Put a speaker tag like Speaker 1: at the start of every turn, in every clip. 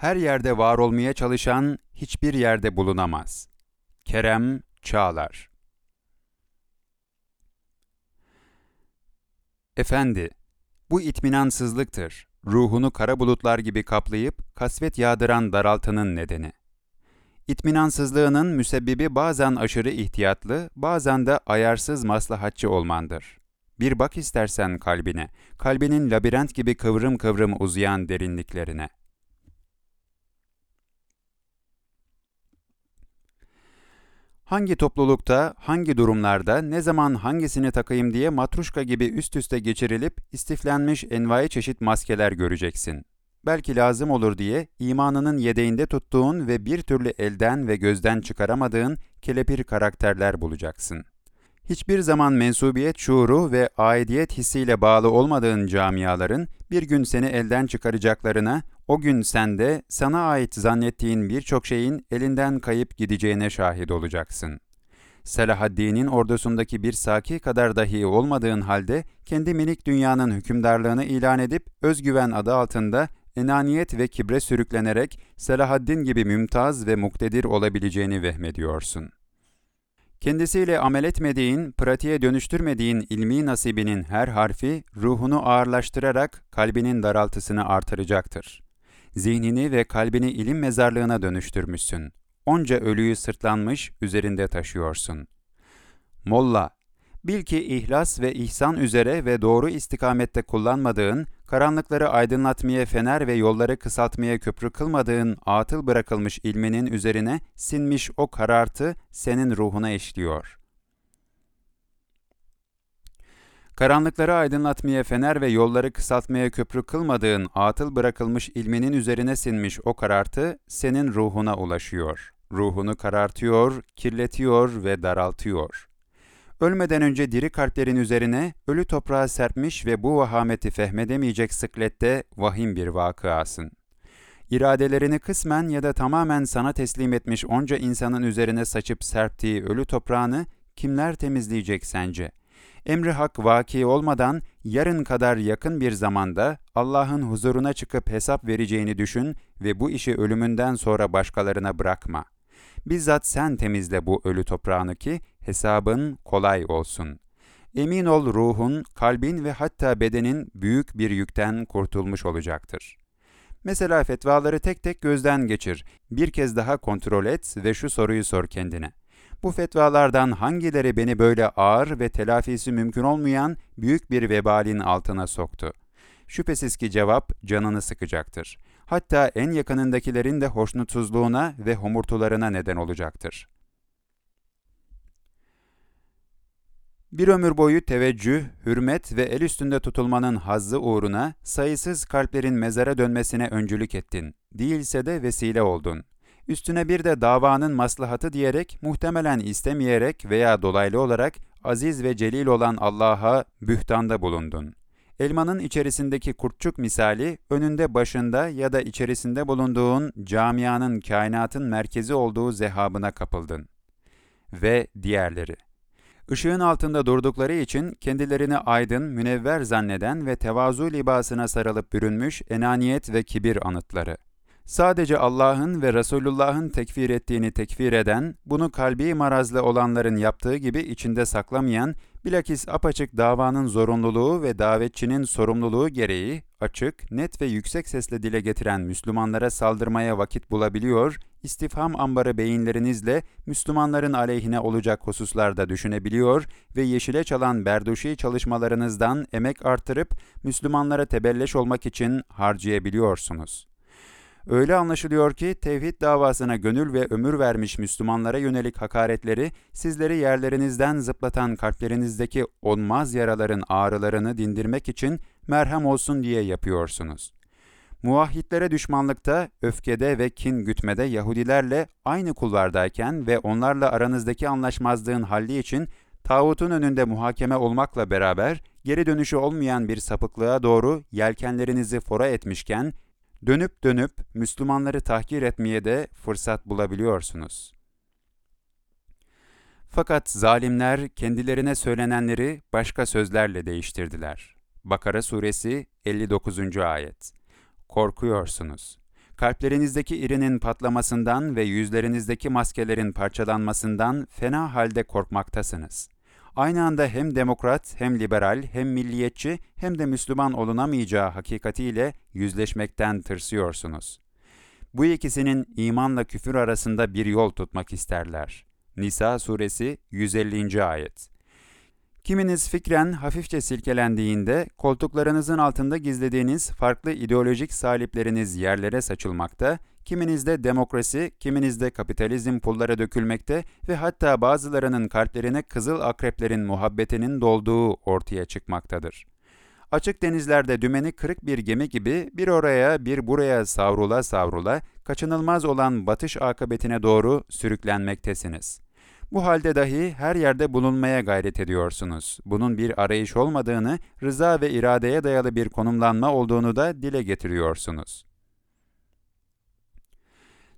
Speaker 1: her yerde var olmaya çalışan hiçbir yerde bulunamaz. Kerem Çağlar Efendi, bu itminansızlıktır. Ruhunu kara bulutlar gibi kaplayıp kasvet yağdıran daraltının nedeni. İtminansızlığının müsebbibi bazen aşırı ihtiyatlı, bazen de ayarsız maslahatçı olmandır. Bir bak istersen kalbine, kalbinin labirent gibi kıvrım kıvrım uzayan derinliklerine. Hangi toplulukta, hangi durumlarda, ne zaman hangisini takayım diye matruşka gibi üst üste geçirilip istiflenmiş envai çeşit maskeler göreceksin. Belki lazım olur diye imanının yedeğinde tuttuğun ve bir türlü elden ve gözden çıkaramadığın kelepir karakterler bulacaksın. Hiçbir zaman mensubiyet şuuru ve aidiyet hissiyle bağlı olmadığın camiaların bir gün seni elden çıkaracaklarına, o gün sende sana ait zannettiğin birçok şeyin elinden kayıp gideceğine şahit olacaksın. Selahaddin'in ordusundaki bir saki kadar dahi olmadığın halde kendi minik dünyanın hükümdarlığını ilan edip özgüven adı altında enaniyet ve kibre sürüklenerek Selahaddin gibi mümtaz ve muktedir olabileceğini vehmediyorsun. Kendisiyle amel etmediğin, pratiğe dönüştürmediğin ilmi nasibinin her harfi ruhunu ağırlaştırarak kalbinin daraltısını artıracaktır. Zihnini ve kalbini ilim mezarlığına dönüştürmüşsün. Onca ölüyü sırtlanmış üzerinde taşıyorsun. Molla, bil ki ihlas ve ihsan üzere ve doğru istikamette kullanmadığın, karanlıkları aydınlatmaya fener ve yolları kısaltmaya köprü kılmadığın atıl bırakılmış ilminin üzerine sinmiş o karartı senin ruhuna eşliyor. Karanlıkları aydınlatmaya fener ve yolları kısaltmaya köprü kılmadığın atıl bırakılmış ilminin üzerine sinmiş o karartı senin ruhuna ulaşıyor. Ruhunu karartıyor, kirletiyor ve daraltıyor.'' Ölmeden önce diri kalplerin üzerine ölü toprağa serpmiş ve bu vahameti fehmedemeyecek sıklette vahim bir vakıasın. İradelerini kısmen ya da tamamen sana teslim etmiş onca insanın üzerine saçıp serptiği ölü toprağını kimler temizleyecek sence? Emri hak vaki olmadan yarın kadar yakın bir zamanda Allah'ın huzuruna çıkıp hesap vereceğini düşün ve bu işi ölümünden sonra başkalarına bırakma. Bizzat sen temizle bu ölü toprağını ki hesabın kolay olsun. Emin ol ruhun, kalbin ve hatta bedenin büyük bir yükten kurtulmuş olacaktır. Mesela fetvaları tek tek gözden geçir, bir kez daha kontrol et ve şu soruyu sor kendine. Bu fetvalardan hangileri beni böyle ağır ve telafisi mümkün olmayan büyük bir vebalin altına soktu? Şüphesiz ki cevap canını sıkacaktır. Hatta en yakınındakilerin de hoşnutsuzluğuna ve homurtularına neden olacaktır.'' Bir ömür boyu teveccüh, hürmet ve el üstünde tutulmanın hazzı uğruna sayısız kalplerin mezara dönmesine öncülük ettin. Değilse de vesile oldun. Üstüne bir de davanın maslahatı diyerek, muhtemelen istemeyerek veya dolaylı olarak aziz ve celil olan Allah'a bühtanda bulundun. Elmanın içerisindeki kurtçuk misali, önünde başında ya da içerisinde bulunduğun camianın kainatın merkezi olduğu zehabına kapıldın. Ve diğerleri. Işığın altında durdukları için kendilerini aydın, münevver zanneden ve tevazu libasına sarılıp bürünmüş enaniyet ve kibir anıtları. Sadece Allah'ın ve Resulullah'ın tekfir ettiğini tekfir eden, bunu kalbi marazlı olanların yaptığı gibi içinde saklamayan, bilakis apaçık davanın zorunluluğu ve davetçinin sorumluluğu gereği açık, net ve yüksek sesle dile getiren Müslümanlara saldırmaya vakit bulabiliyor, istifham ambarı beyinlerinizle Müslümanların aleyhine olacak hususlarda düşünebiliyor ve yeşile çalan berduşi çalışmalarınızdan emek artırıp Müslümanlara tebelleş olmak için harcayabiliyorsunuz. Öyle anlaşılıyor ki tevhid davasına gönül ve ömür vermiş Müslümanlara yönelik hakaretleri sizleri yerlerinizden zıplatan kalplerinizdeki onmaz yaraların ağrılarını dindirmek için merhem olsun diye yapıyorsunuz. Muvahhitlere düşmanlıkta, öfkede ve kin gütmede Yahudilerle aynı kulvardayken ve onlarla aranızdaki anlaşmazlığın halli için tağutun önünde muhakeme olmakla beraber geri dönüşü olmayan bir sapıklığa doğru yelkenlerinizi fora etmişken Dönüp dönüp Müslümanları tahkir etmeye de fırsat bulabiliyorsunuz. Fakat zalimler kendilerine söylenenleri başka sözlerle değiştirdiler. Bakara suresi 59. ayet. Korkuyorsunuz. kalplerinizdeki irinin patlamasından ve yüzlerinizdeki maskelerin parçalanmasından fena halde korkmaktasınız. Aynı anda hem demokrat, hem liberal, hem milliyetçi, hem de Müslüman olunamayacağı hakikatiyle yüzleşmekten tırsıyorsunuz. Bu ikisinin imanla küfür arasında bir yol tutmak isterler. Nisa suresi 150. ayet. Kiminiz fikren hafifçe silkelendiğinde koltuklarınızın altında gizlediğiniz farklı ideolojik salipleriniz yerlere saçılmakta, kiminizde demokrasi, kiminizde kapitalizm pullara dökülmekte ve hatta bazılarının kalplerine kızıl akreplerin muhabbetinin dolduğu ortaya çıkmaktadır. Açık denizlerde dümeni kırık bir gemi gibi bir oraya bir buraya savrula savrula kaçınılmaz olan batış akıbetine doğru sürüklenmektesiniz.'' Bu halde dahi her yerde bulunmaya gayret ediyorsunuz. Bunun bir arayış olmadığını, rıza ve iradeye dayalı bir konumlanma olduğunu da dile getiriyorsunuz.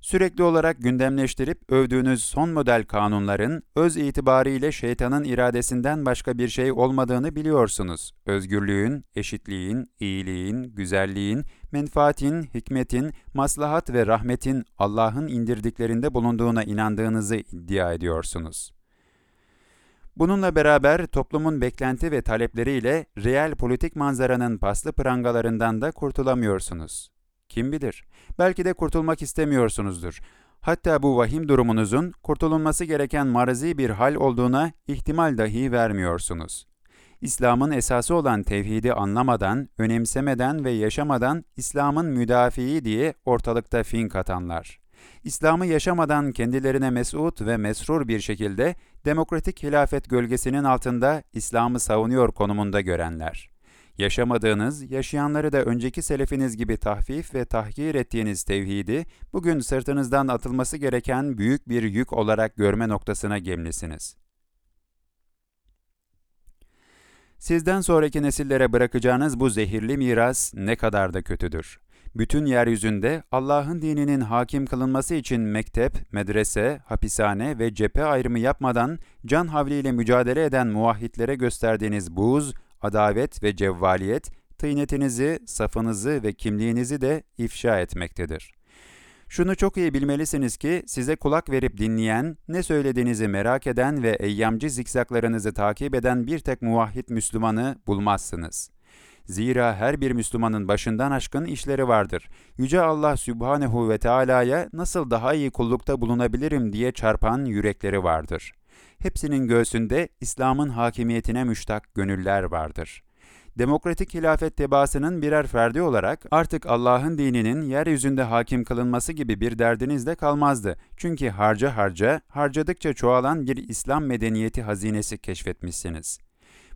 Speaker 1: Sürekli olarak gündemleştirip övdüğünüz son model kanunların öz itibariyle şeytanın iradesinden başka bir şey olmadığını biliyorsunuz. Özgürlüğün, eşitliğin, iyiliğin, güzelliğin, menfaatin, hikmetin, maslahat ve rahmetin Allah'ın indirdiklerinde bulunduğuna inandığınızı iddia ediyorsunuz. Bununla beraber toplumun beklenti ve talepleriyle reel politik manzaranın paslı prangalarından da kurtulamıyorsunuz. Kim bilir? Belki de kurtulmak istemiyorsunuzdur. Hatta bu vahim durumunuzun kurtulunması gereken marazi bir hal olduğuna ihtimal dahi vermiyorsunuz. İslam'ın esası olan tevhidi anlamadan, önemsemeden ve yaşamadan İslam'ın müdafiği diye ortalıkta fink atanlar. İslam'ı yaşamadan kendilerine mesut ve mesrur bir şekilde demokratik hilafet gölgesinin altında İslam'ı savunuyor konumunda görenler. Yaşamadığınız, yaşayanları da önceki selefiniz gibi tahfif ve tahkir ettiğiniz tevhidi, bugün sırtınızdan atılması gereken büyük bir yük olarak görme noktasına gemlisiniz. Sizden sonraki nesillere bırakacağınız bu zehirli miras ne kadar da kötüdür. Bütün yeryüzünde Allah'ın dininin hakim kılınması için mektep, medrese, hapishane ve cephe ayrımı yapmadan can havliyle mücadele eden muvahhitlere gösterdiğiniz buğz, adavet ve cevvaliyet, tıynetinizi, safınızı ve kimliğinizi de ifşa etmektedir. Şunu çok iyi bilmelisiniz ki size kulak verip dinleyen, ne söylediğinizi merak eden ve eyyamcı zikzaklarınızı takip eden bir tek muvahhid Müslümanı bulmazsınız. Zira her bir Müslümanın başından aşkın işleri vardır. Yüce Allah Sübhanehu ve Teala'ya nasıl daha iyi kullukta bulunabilirim diye çarpan yürekleri vardır.'' Hepsinin göğsünde İslam'ın hakimiyetine müştak gönüller vardır. Demokratik hilafet tebaasının birer ferdi olarak artık Allah'ın dininin yeryüzünde hakim kılınması gibi bir derdiniz de kalmazdı. Çünkü harca harca, harcadıkça çoğalan bir İslam medeniyeti hazinesi keşfetmişsiniz.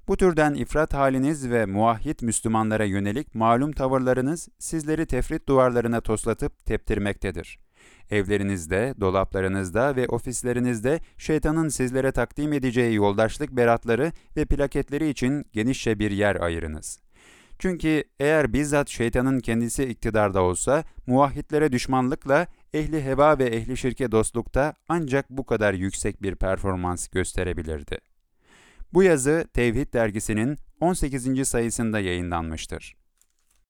Speaker 1: Bu türden ifrat haliniz ve muahhit Müslümanlara yönelik malum tavırlarınız sizleri tefrit duvarlarına toslatıp teptirmektedir. Evlerinizde, dolaplarınızda ve ofislerinizde şeytanın sizlere takdim edeceği yoldaşlık beratları ve plaketleri için genişçe bir yer ayırınız. Çünkü eğer bizzat şeytanın kendisi iktidarda olsa, muvahhitlere düşmanlıkla, ehli heva ve ehli şirke dostlukta ancak bu kadar yüksek bir performans gösterebilirdi. Bu yazı Tevhid dergisinin 18. sayısında yayınlanmıştır.